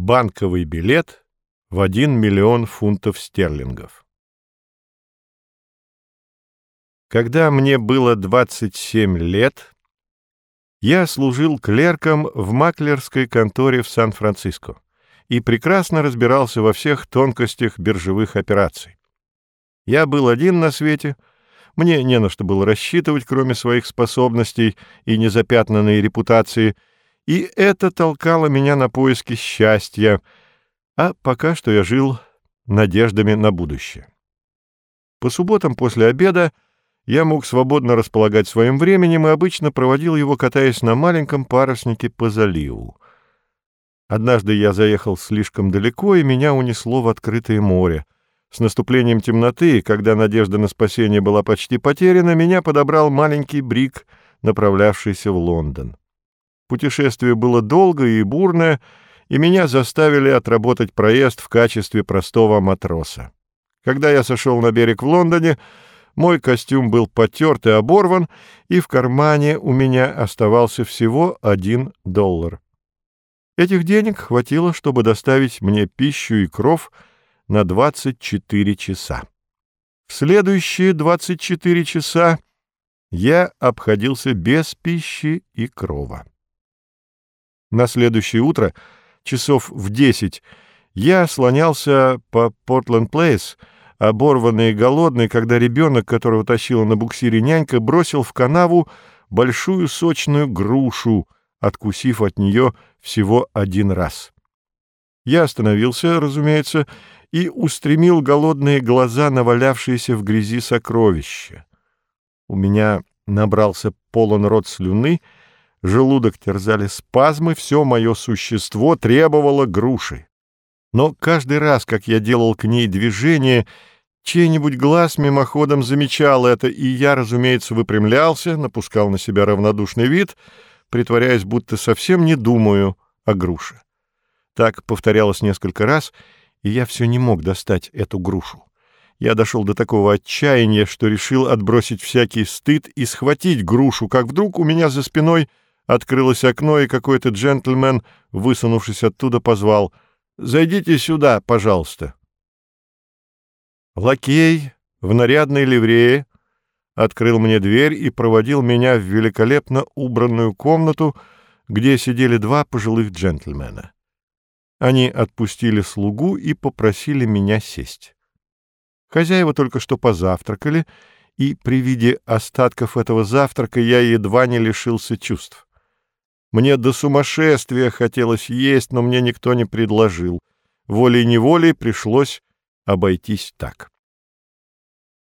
Банковый билет в 1 миллион фунтов стерлингов. Когда мне было 27 лет, я служил клерком в маклерской конторе в Сан-Франциско и прекрасно разбирался во всех тонкостях биржевых операций. Я был один на свете, мне не на что было рассчитывать, кроме своих способностей и незапятнанной репутации — и это толкало меня на поиски счастья, а пока что я жил надеждами на будущее. По субботам после обеда я мог свободно располагать своим временем и обычно проводил его, катаясь на маленьком паруснике по заливу. Однажды я заехал слишком далеко, и меня унесло в открытое море. С наступлением темноты, когда надежда на спасение была почти потеряна, меня подобрал маленький брик, направлявшийся в Лондон. Путешествие было долгое и бурное, и меня заставили отработать проезд в качестве простого матроса. Когда я сошел на берег в Лондоне, мой костюм был потерт и оборван, и в кармане у меня оставался всего один доллар. Этих денег хватило, чтобы доставить мне пищу и кров на 24 часа. В следующие 24 часа я обходился без пищи и крова. На следующее утро, часов в десять, я слонялся по Портленд-Плейс, оборванный и голодный, когда ребенок, которого тащила на буксире нянька, бросил в канаву большую сочную грушу, откусив от нее всего один раз. Я остановился, разумеется, и устремил голодные глаза на валявшиеся в грязи сокровища. У меня набрался полон рот слюны — желудок терзали спазмы, все мое существо требовало груши. Но каждый раз, как я делал к ней движение, чей-нибудь глаз мимоходом замечал это, и я, разумеется, выпрямлялся, напускал на себя равнодушный вид, притворяясь, будто совсем не думаю о груше. Так повторялось несколько раз, и я все не мог достать эту грушу. Я дошел до такого отчаяния, что решил отбросить всякий стыд и схватить грушу, как вдруг у меня за спиной — Открылось окно, и какой-то джентльмен, высунувшись оттуда, позвал «Зайдите сюда, пожалуйста». Лакей в нарядной ливрее открыл мне дверь и проводил меня в великолепно убранную комнату, где сидели два пожилых джентльмена. Они отпустили слугу и попросили меня сесть. Хозяева только что позавтракали, и при виде остатков этого завтрака я едва не лишился чувств. Мне до сумасшествия хотелось есть, но мне никто не предложил. Волей-неволей пришлось обойтись так.